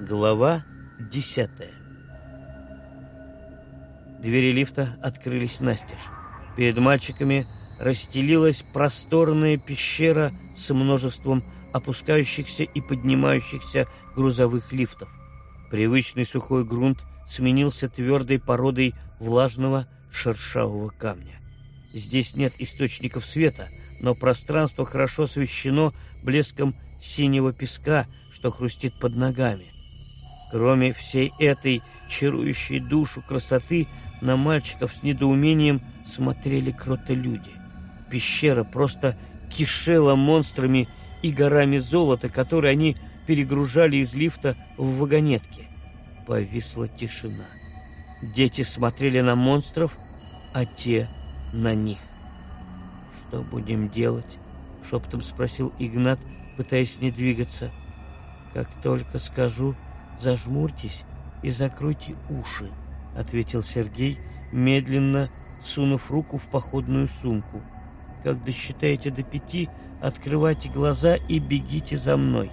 Глава десятая Двери лифта открылись настежь. Перед мальчиками расстелилась просторная пещера с множеством опускающихся и поднимающихся грузовых лифтов. Привычный сухой грунт сменился твердой породой влажного шершавого камня. Здесь нет источников света, но пространство хорошо освещено блеском синего песка, что хрустит под ногами. Кроме всей этой чарующей душу красоты, на мальчиков с недоумением смотрели кроты-люди. Пещера просто кишела монстрами и горами золота, которые они перегружали из лифта в вагонетки. Повисла тишина. Дети смотрели на монстров, а те на них. «Что будем делать?» — шептом спросил Игнат, пытаясь не двигаться. «Как только скажу, зажмурьтесь и закройте уши», — ответил Сергей, медленно сунув руку в походную сумку. «Как досчитаете до пяти, открывайте глаза и бегите за мной».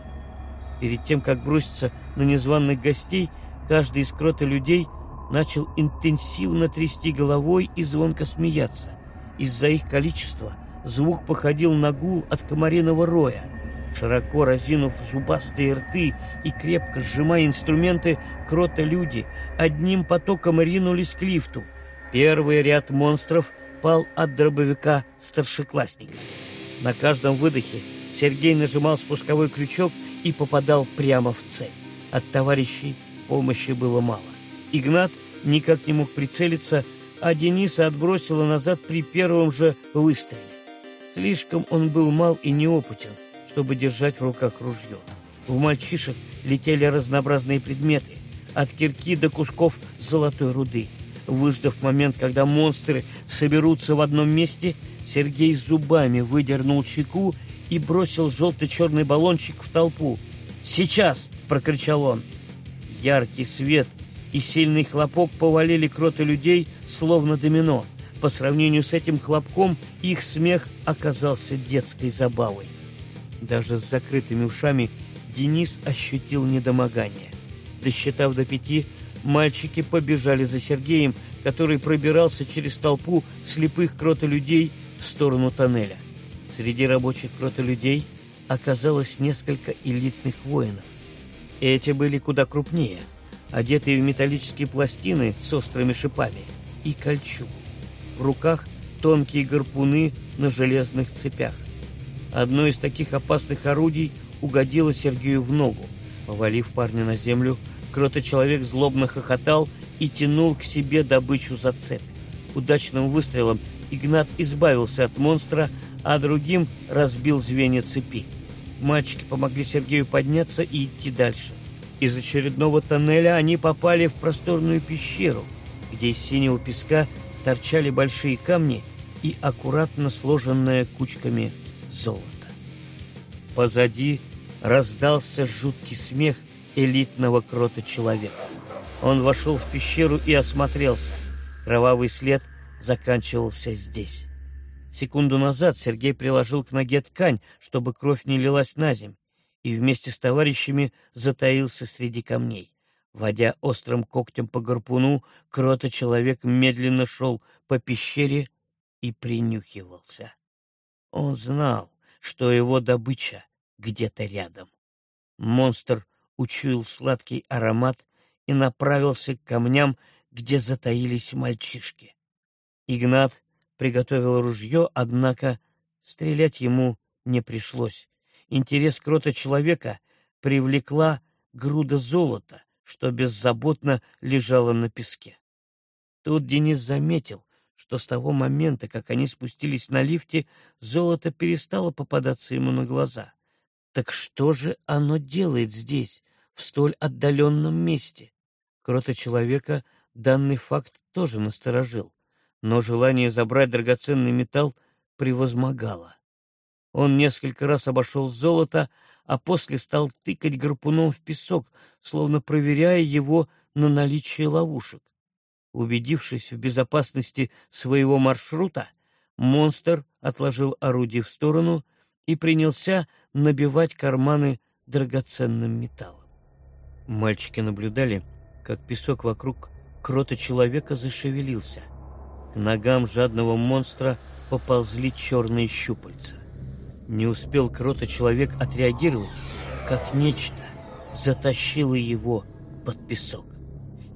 Перед тем, как броситься на незваных гостей, каждый из крота людей начал интенсивно трясти головой и звонко смеяться. Из-за их количества звук походил на гул от комариного роя. Широко разинув зубастые рты и крепко сжимая инструменты, крота-люди одним потоком ринулись к лифту. Первый ряд монстров пал от дробовика старшеклассника. На каждом выдохе Сергей нажимал спусковой крючок и попадал прямо в цель. От товарищей помощи было мало. Игнат никак не мог прицелиться, а Дениса отбросило назад при первом же выстреле. Слишком он был мал и неопытен, чтобы держать в руках ружье. В мальчишек летели разнообразные предметы, от кирки до кусков золотой руды. Выждав момент, когда монстры соберутся в одном месте, Сергей зубами выдернул чеку и бросил желто-черный баллончик в толпу. «Сейчас!» — прокричал он. Яркий свет и сильный хлопок повалили кроты людей, словно домино. По сравнению с этим хлопком их смех оказался детской забавой. Даже с закрытыми ушами Денис ощутил недомогание. Досчитав до пяти, мальчики побежали за Сергеем, который пробирался через толпу слепых кротолюдей в сторону тоннеля. Среди рабочих кротолюдей оказалось несколько элитных воинов. Эти были куда крупнее, одетые в металлические пластины с острыми шипами и кольчугу. В руках тонкие гарпуны на железных цепях. Одно из таких опасных орудий угодило Сергею в ногу. Повалив парня на землю, крото-человек злобно хохотал и тянул к себе добычу за цепь. Удачным выстрелом Игнат избавился от монстра, а другим разбил звенья цепи. Мальчики помогли Сергею подняться и идти дальше. Из очередного тоннеля они попали в просторную пещеру, где из синего песка торчали большие камни и аккуратно сложенное кучками золото. Позади раздался жуткий смех элитного крота человека. Он вошел в пещеру и осмотрелся. Кровавый след заканчивался здесь. Секунду назад Сергей приложил к ноге ткань, чтобы кровь не лилась на земь, и вместе с товарищами затаился среди камней. Водя острым когтем по гарпуну, крото-человек медленно шел по пещере и принюхивался. Он знал, что его добыча где-то рядом. Монстр учуял сладкий аромат и направился к камням, где затаились мальчишки. Игнат приготовил ружье, однако стрелять ему не пришлось. Интерес крота человека привлекла груда золота, что беззаботно лежала на песке. Тут Денис заметил, что с того момента, как они спустились на лифте, золото перестало попадаться ему на глаза. Так что же оно делает здесь, в столь отдаленном месте? Крота человека данный факт тоже насторожил но желание забрать драгоценный металл превозмогало. Он несколько раз обошел золото, а после стал тыкать гарпуном в песок, словно проверяя его на наличие ловушек. Убедившись в безопасности своего маршрута, монстр отложил орудие в сторону и принялся набивать карманы драгоценным металлом. Мальчики наблюдали, как песок вокруг крота человека зашевелился. К ногам жадного монстра поползли черные щупальца. Не успел крота человек отреагировать, как нечто затащило его под песок.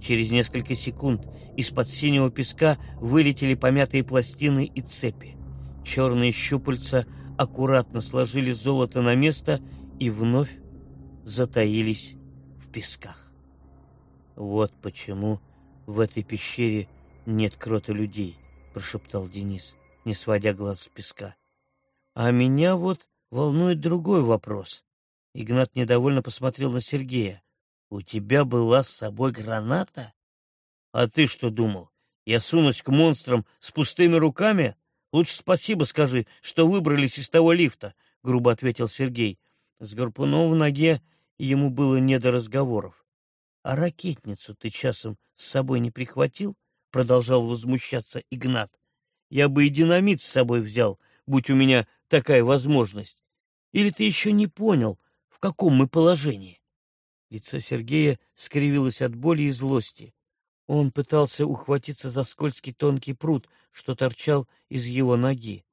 Через несколько секунд из-под синего песка вылетели помятые пластины и цепи. Черные щупальца аккуратно сложили золото на место и вновь затаились в песках. Вот почему в этой пещере нет крота людей, прошептал Денис, не сводя глаз с песка. А меня вот волнует другой вопрос. Игнат недовольно посмотрел на Сергея. У тебя была с собой граната? А ты что думал? Я сунусь к монстрам с пустыми руками? Лучше спасибо скажи, что выбрались из того лифта, грубо ответил Сергей. С гарпуном в ноге ему было не до разговоров. А ракетницу ты часом с собой не прихватил? продолжал возмущаться Игнат. Я бы и динамит с собой взял, будь у меня такая возможность. Или ты еще не понял, в каком мы положении? Лицо Сергея скривилось от боли и злости. Он пытался ухватиться за скользкий тонкий пруд, что торчал из его ноги.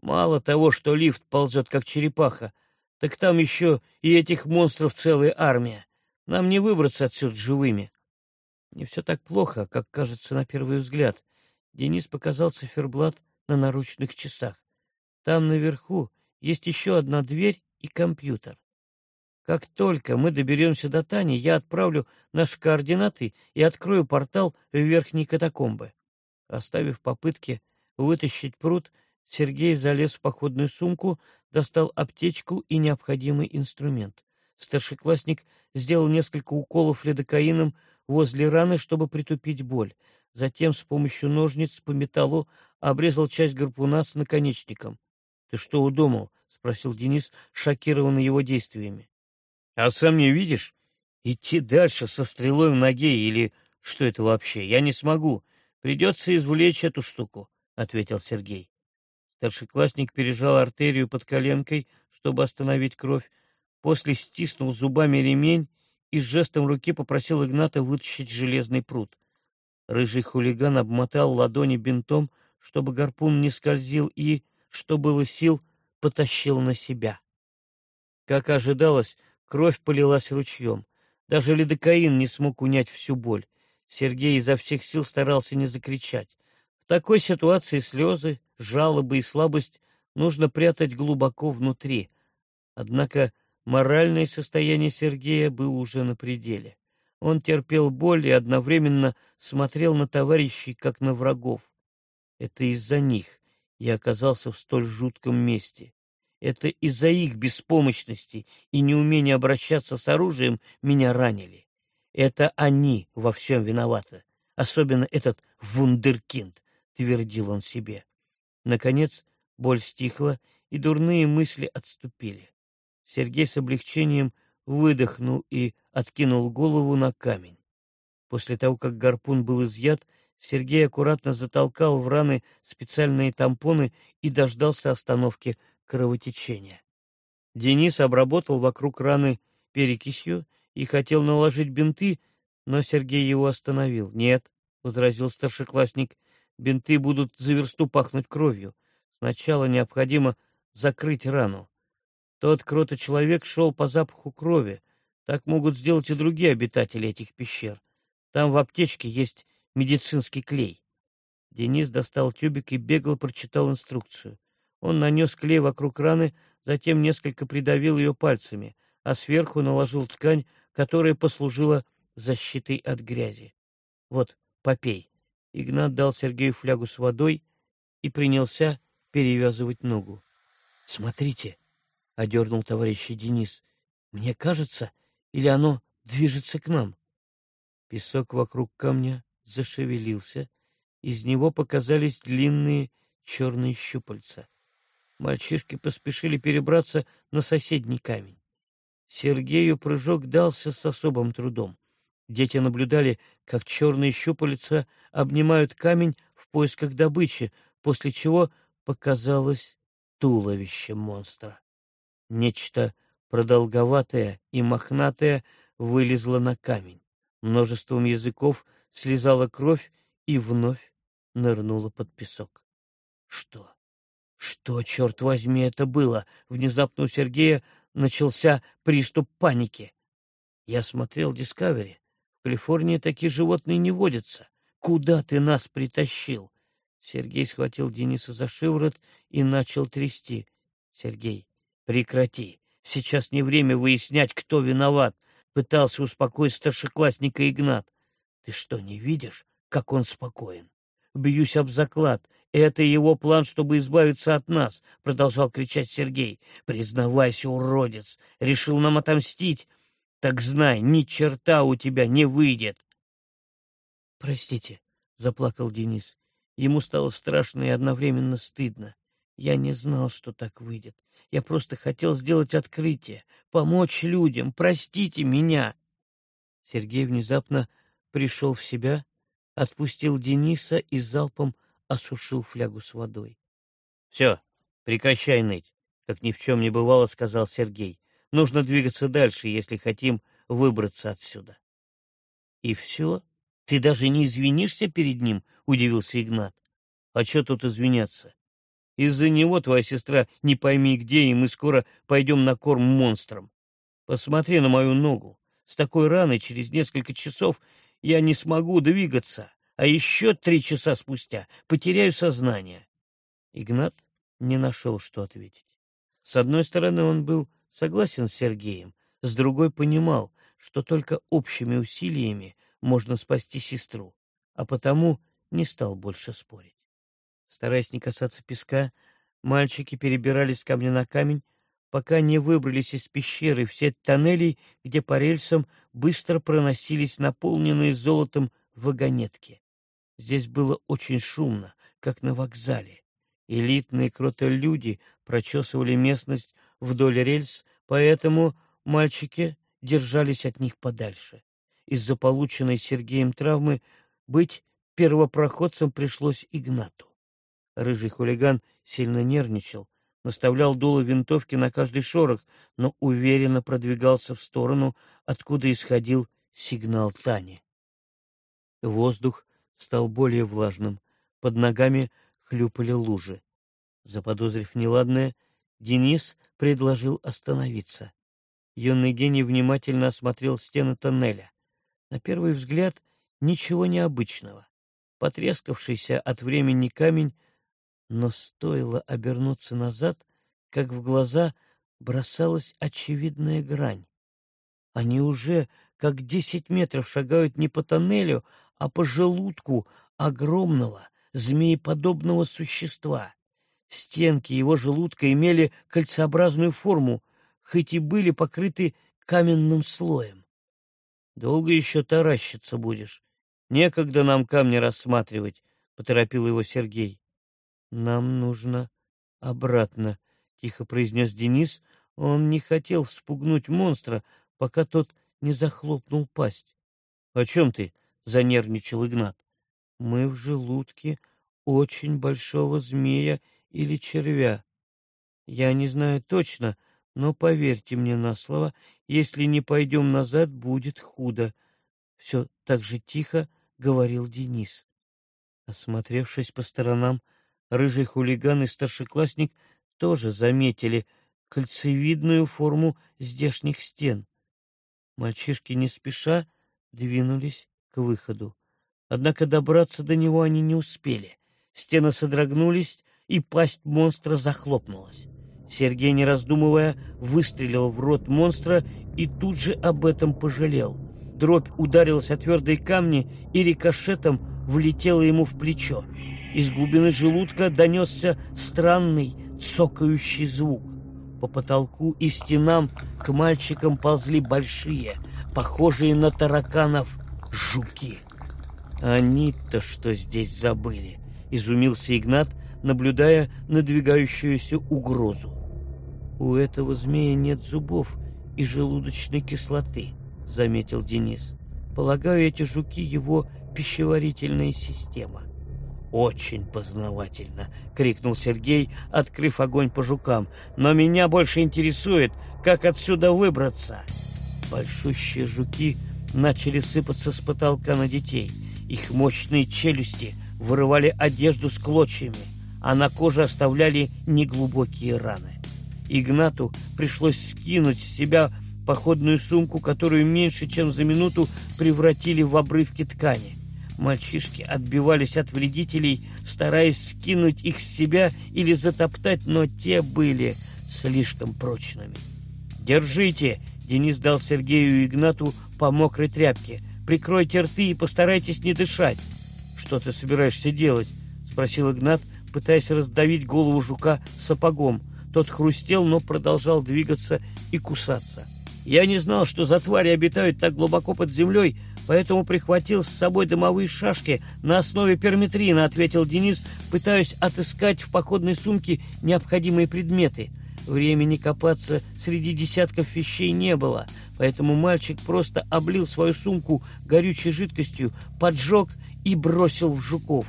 Мало того, что лифт ползет, как черепаха, так там еще и этих монстров целая армия. Нам не выбраться отсюда живыми. Не все так плохо, как кажется на первый взгляд. Денис показал циферблат на наручных часах. Там наверху есть еще одна дверь и компьютер. Как только мы доберемся до Тани, я отправлю наши координаты и открою портал в верхние катакомбы. Оставив попытки вытащить пруд, Сергей залез в походную сумку, достал аптечку и необходимый инструмент. Старшеклассник сделал несколько уколов лидокаином возле раны, чтобы притупить боль. Затем с помощью ножниц по металлу обрезал часть гарпуна с наконечником. — Ты что удумал? — спросил Денис, шокированный его действиями. А сам не видишь? Идти дальше со стрелой в ноге или что это вообще? Я не смогу. Придется извлечь эту штуку, — ответил Сергей. Старшеклассник пережал артерию под коленкой, чтобы остановить кровь, после стиснул зубами ремень и жестом руки попросил Игната вытащить железный пруд. Рыжий хулиган обмотал ладони бинтом, чтобы гарпун не скользил и, что было сил, потащил на себя. Как ожидалось, Кровь полилась ручьем. Даже лидокаин не смог унять всю боль. Сергей изо всех сил старался не закричать. В такой ситуации слезы, жалобы и слабость нужно прятать глубоко внутри. Однако моральное состояние Сергея было уже на пределе. Он терпел боль и одновременно смотрел на товарищей, как на врагов. Это из-за них я оказался в столь жутком месте. Это из-за их беспомощности и неумения обращаться с оружием меня ранили. Это они во всем виноваты, особенно этот вундеркинд, — твердил он себе. Наконец боль стихла, и дурные мысли отступили. Сергей с облегчением выдохнул и откинул голову на камень. После того, как гарпун был изъят, Сергей аккуратно затолкал в раны специальные тампоны и дождался остановки кровотечения. Денис обработал вокруг раны перекисью и хотел наложить бинты, но Сергей его остановил. «Нет», — возразил старшеклассник, — «бинты будут за версту пахнуть кровью. Сначала необходимо закрыть рану. Тот крото-человек шел по запаху крови. Так могут сделать и другие обитатели этих пещер. Там в аптечке есть медицинский клей». Денис достал тюбик и бегло прочитал инструкцию. Он нанес клей вокруг раны, затем несколько придавил ее пальцами, а сверху наложил ткань, которая послужила защитой от грязи. Вот, попей. Игнат дал Сергею флягу с водой и принялся перевязывать ногу. — Смотрите, — одернул товарищ Денис, — мне кажется, или оно движется к нам? Песок вокруг камня зашевелился, из него показались длинные черные щупальца. Мальчишки поспешили перебраться на соседний камень. Сергею прыжок дался с особым трудом. Дети наблюдали, как черные щупальца обнимают камень в поисках добычи, после чего показалось туловище монстра. Нечто продолговатое и мохнатое вылезла на камень. Множеством языков слезала кровь и вновь нырнула под песок. Что? Что, черт возьми, это было? Внезапно у Сергея начался приступ паники. Я смотрел Discovery. В Калифорнии такие животные не водятся. Куда ты нас притащил? Сергей схватил Дениса за шиворот и начал трясти. Сергей, прекрати. Сейчас не время выяснять, кто виноват. Пытался успокоить старшеклассника Игнат. Ты что, не видишь, как он спокоен? Бьюсь об заклад. Это его план, чтобы избавиться от нас, продолжал кричать Сергей. Признавайся, уродец. Решил нам отомстить. Так знай, ни черта у тебя не выйдет. Простите, заплакал Денис. Ему стало страшно и одновременно стыдно. Я не знал, что так выйдет. Я просто хотел сделать открытие, помочь людям. Простите меня. Сергей внезапно пришел в себя, отпустил Дениса и залпом осушил флягу с водой. — Все, прекращай ныть, — как ни в чем не бывало, — сказал Сергей. — Нужно двигаться дальше, если хотим выбраться отсюда. — И все? Ты даже не извинишься перед ним? — удивился Игнат. — А что тут извиняться? Из-за него твоя сестра не пойми где, и мы скоро пойдем на корм монстрам. Посмотри на мою ногу. С такой раной через несколько часов я не смогу двигаться, а еще три часа спустя потеряю сознание. Игнат не нашел, что ответить. С одной стороны, он был согласен с Сергеем, с другой понимал, что только общими усилиями можно спасти сестру, а потому не стал больше спорить. Стараясь не касаться песка, мальчики перебирались с камня на камень, пока не выбрались из пещеры в сеть тоннелей, где по рельсам быстро проносились наполненные золотом вагонетки. Здесь было очень шумно, как на вокзале. Элитные кротолюди прочесывали местность вдоль рельс, поэтому мальчики держались от них подальше. Из-за полученной Сергеем травмы быть первопроходцем пришлось Игнату. Рыжий хулиган сильно нервничал, наставлял дуло винтовки на каждый шорох, но уверенно продвигался в сторону, откуда исходил сигнал Тани. Воздух стал более влажным, под ногами хлюпали лужи. Заподозрив неладное, Денис предложил остановиться. Юный гений внимательно осмотрел стены тоннеля. На первый взгляд ничего необычного. Потрескавшийся от времени камень но стоило обернуться назад, как в глаза бросалась очевидная грань. Они уже как десять метров шагают не по тоннелю, а по желудку огромного змееподобного существа. Стенки его желудка имели кольцеобразную форму, хоть и были покрыты каменным слоем. — Долго еще таращиться будешь? Некогда нам камни рассматривать, — поторопил его Сергей. «Нам нужно обратно», — тихо произнес Денис. Он не хотел вспугнуть монстра, пока тот не захлопнул пасть. — О чем ты? — занервничал Игнат. — Мы в желудке очень большого змея или червя. Я не знаю точно, но поверьте мне на слово, если не пойдем назад, будет худо. Все так же тихо говорил Денис. Осмотревшись по сторонам, Рыжий хулиган и старшеклассник тоже заметили кольцевидную форму здешних стен. Мальчишки не спеша двинулись к выходу. Однако добраться до него они не успели. Стены содрогнулись, и пасть монстра захлопнулась. Сергей, не раздумывая, выстрелил в рот монстра и тут же об этом пожалел. Дробь ударилась о твердые камни и рикошетом влетела ему в плечо. Из глубины желудка донесся странный цокающий звук. По потолку и стенам к мальчикам ползли большие, похожие на тараканов, жуки. «Они-то что здесь забыли?» — изумился Игнат, наблюдая надвигающуюся угрозу. «У этого змея нет зубов и желудочной кислоты», — заметил Денис. «Полагаю, эти жуки — его пищеварительная система». «Очень познавательно!» — крикнул Сергей, открыв огонь по жукам. «Но меня больше интересует, как отсюда выбраться!» Большущие жуки начали сыпаться с потолка на детей. Их мощные челюсти вырывали одежду с клочьями, а на коже оставляли неглубокие раны. Игнату пришлось скинуть с себя походную сумку, которую меньше чем за минуту превратили в обрывки ткани. Мальчишки отбивались от вредителей, стараясь скинуть их с себя или затоптать, но те были слишком прочными. «Держите!» — Денис дал Сергею и Игнату по мокрой тряпке. «Прикройте рты и постарайтесь не дышать». «Что ты собираешься делать?» — спросил Игнат, пытаясь раздавить голову жука сапогом. Тот хрустел, но продолжал двигаться и кусаться. «Я не знал, что за твари обитают так глубоко под землей, поэтому прихватил с собой дымовые шашки на основе перметрина», — ответил Денис, пытаясь отыскать в походной сумке необходимые предметы. Времени копаться среди десятков вещей не было, поэтому мальчик просто облил свою сумку горючей жидкостью, поджег и бросил в жуков.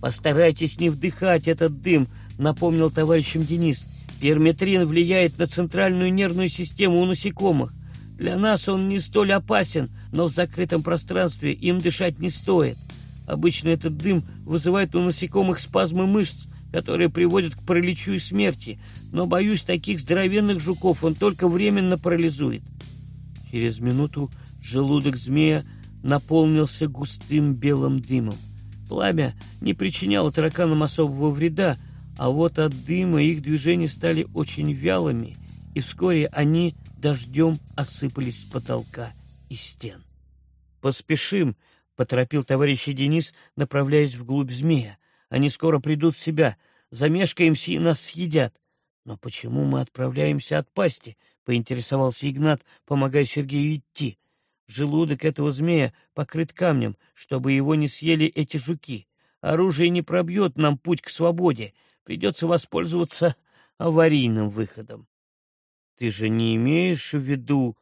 «Постарайтесь не вдыхать этот дым», — напомнил товарищем Денис. Перметрин влияет на центральную нервную систему у насекомых. Для нас он не столь опасен, но в закрытом пространстве им дышать не стоит. Обычно этот дым вызывает у насекомых спазмы мышц, которые приводят к параличу и смерти, но, боюсь, таких здоровенных жуков он только временно парализует. Через минуту желудок змея наполнился густым белым дымом. Пламя не причиняло тараканам особого вреда, а вот от дыма их движения стали очень вялыми, и вскоре они дождем осыпались с потолка и стен. «Поспешим!» — поторопил товарищ Денис, направляясь вглубь змея. «Они скоро придут в себя. Замешкаемся и нас съедят». «Но почему мы отправляемся от пасти?» — поинтересовался Игнат, помогая Сергею идти. «Желудок этого змея покрыт камнем, чтобы его не съели эти жуки. Оружие не пробьет нам путь к свободе придется воспользоваться аварийным выходом. — Ты же не имеешь в виду...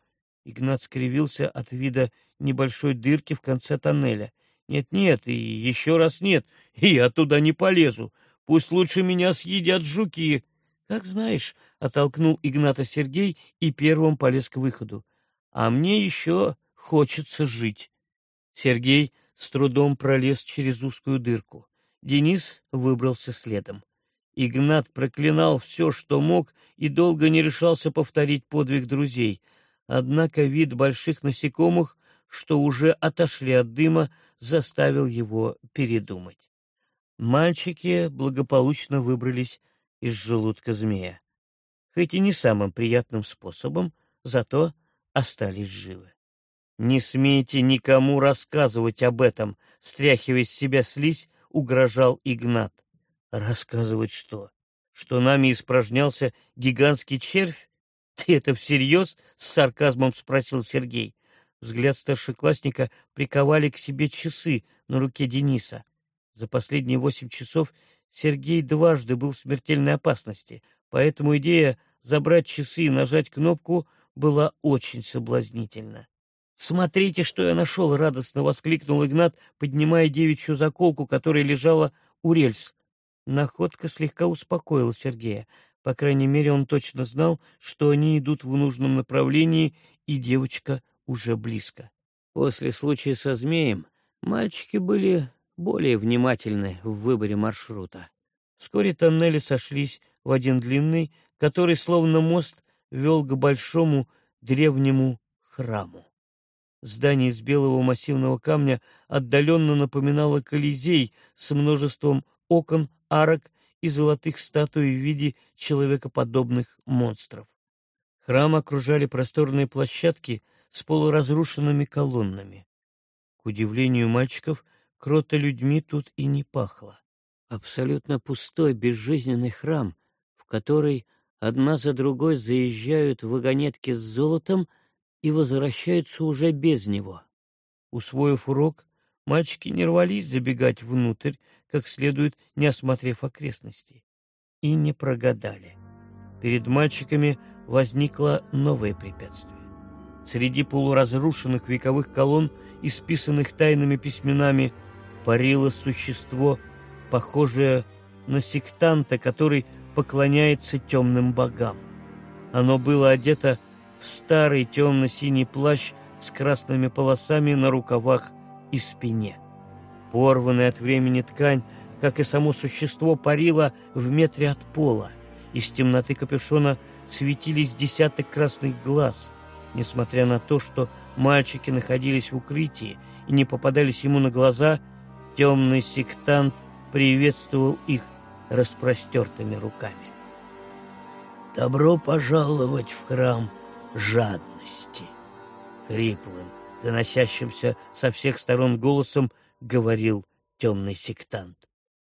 Игнат скривился от вида небольшой дырки в конце тоннеля. «Нет-нет, и еще раз нет, и я туда не полезу. Пусть лучше меня съедят жуки». «Как знаешь», — оттолкнул Игната Сергей и первым полез к выходу. «А мне еще хочется жить». Сергей с трудом пролез через узкую дырку. Денис выбрался следом. Игнат проклинал все, что мог, и долго не решался повторить подвиг друзей. Однако вид больших насекомых, что уже отошли от дыма, заставил его передумать. Мальчики благополучно выбрались из желудка змея. Хоть и не самым приятным способом, зато остались живы. «Не смейте никому рассказывать об этом», — стряхивая с себя слизь, угрожал Игнат. Рассказывать что? Что нами испражнялся гигантский червь? Ты это всерьез? С сарказмом спросил Сергей. Взгляд старшеклассника приковали к себе часы на руке Дениса. За последние восемь часов Сергей дважды был в смертельной опасности, поэтому идея забрать часы и нажать кнопку была очень соблазнительна. «Смотрите, что я нашел!» — радостно воскликнул Игнат, поднимая девичью заколку, которая лежала у рельс. Находка слегка успокоила Сергея. По крайней мере, он точно знал, что они идут в нужном направлении, и девочка уже близко. После случая со змеем мальчики были более внимательны в выборе маршрута. Вскоре тоннели сошлись в один длинный, который, словно мост, вел к большому древнему храму. Здание из белого массивного камня отдаленно напоминало Колизей с множеством окон арок и золотых статуй в виде человекоподобных монстров. Храм окружали просторные площадки с полуразрушенными колоннами. К удивлению мальчиков, крота людьми тут и не пахло. Абсолютно пустой, безжизненный храм, в который одна за другой заезжают вагонетки с золотом и возвращаются уже без него. Усвоив урок, Мальчики не рвались забегать внутрь, как следует, не осмотрев окрестности. И не прогадали. Перед мальчиками возникло новое препятствие. Среди полуразрушенных вековых колонн, исписанных тайными письменами, парило существо, похожее на сектанта, который поклоняется темным богам. Оно было одето в старый темно-синий плащ с красными полосами на рукавах и спине. Порванная от времени ткань, как и само существо, парила в метре от пола. Из темноты капюшона светились десяток красных глаз. Несмотря на то, что мальчики находились в укрытии и не попадались ему на глаза, темный сектант приветствовал их распростертыми руками. «Добро пожаловать в храм жадности!» Хриплым, доносящимся со всех сторон голосом говорил темный сектант.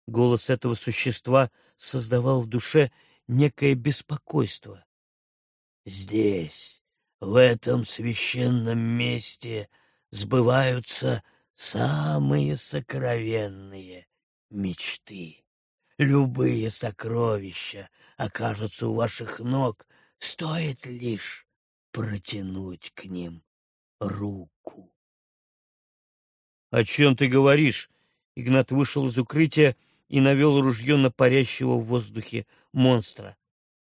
Голос этого существа создавал в душе некое беспокойство. «Здесь, в этом священном месте, сбываются самые сокровенные мечты. Любые сокровища окажутся у ваших ног, стоит лишь протянуть к ним руку. — О чем ты говоришь? Игнат вышел из укрытия и навел ружье на парящего в воздухе монстра.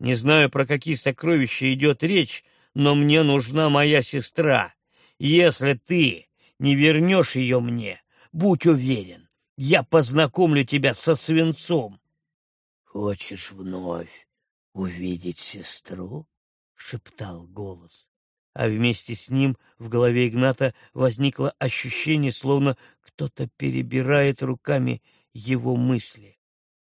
Не знаю, про какие сокровища идет речь, но мне нужна моя сестра. Если ты не вернешь ее мне, будь уверен, я познакомлю тебя со свинцом. — Хочешь вновь увидеть сестру? — шептал голос. А вместе с ним в голове Игната возникло ощущение, словно кто-то перебирает руками его мысли.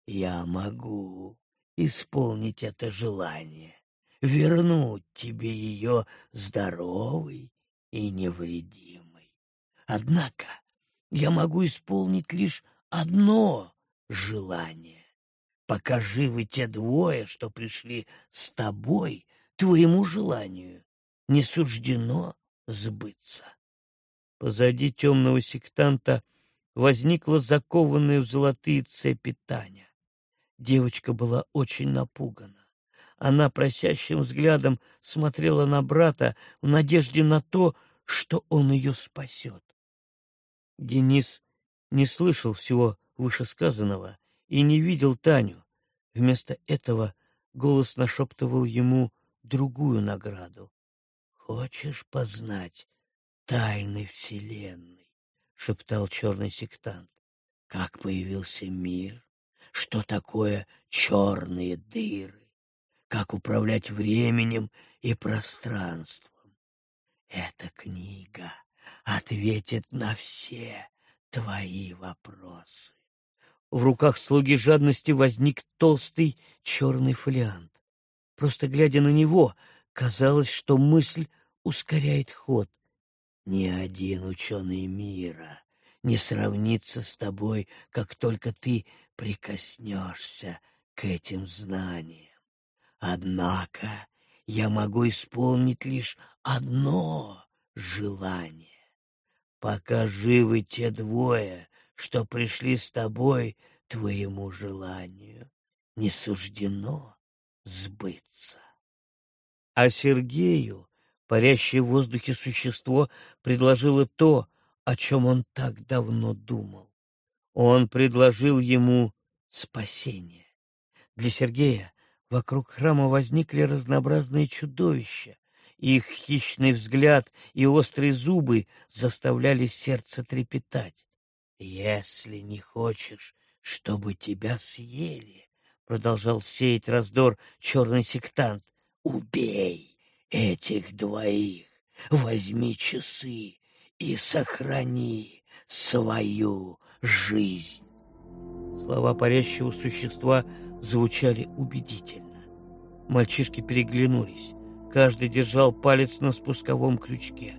«Я могу исполнить это желание, вернуть тебе ее здоровой и невредимой. Однако я могу исполнить лишь одно желание. Пока живы те двое, что пришли с тобой, твоему желанию не суждено сбыться. Позади темного сектанта возникла закованная в золотые цепи Таня. Девочка была очень напугана. Она просящим взглядом смотрела на брата в надежде на то, что он ее спасет. Денис не слышал всего вышесказанного и не видел Таню. Вместо этого голос нашептывал ему другую награду. «Хочешь познать тайны Вселенной?» — шептал черный сектант. «Как появился мир? Что такое черные дыры? Как управлять временем и пространством? Эта книга ответит на все твои вопросы. В руках слуги жадности возник толстый черный фолиант. Просто глядя на него, казалось, что мысль ускоряет ход. Ни один ученый мира не сравнится с тобой, как только ты прикоснешься к этим знаниям. Однако я могу исполнить лишь одно желание. Пока живы те двое, что пришли с тобой, твоему желанию не суждено сбыться. А Сергею, парящее в воздухе существо, предложило то, о чем он так давно думал. Он предложил ему спасение. Для Сергея вокруг храма возникли разнообразные чудовища, их хищный взгляд и острые зубы заставляли сердце трепетать. «Если не хочешь, чтобы тебя съели», — продолжал сеять раздор черный сектант, — «убей этих двоих, возьми часы и сохрани свою жизнь». Слова парящего существа звучали убедительно. Мальчишки переглянулись. Каждый держал палец на спусковом крючке.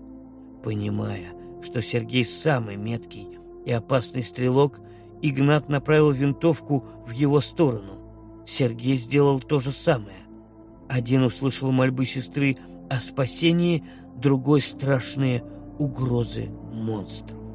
Понимая, что Сергей самый меткий и опасный стрелок, Игнат направил винтовку в его сторону. Сергей сделал то же самое. Один услышал мольбы сестры о спасении, другой — страшные угрозы монстров.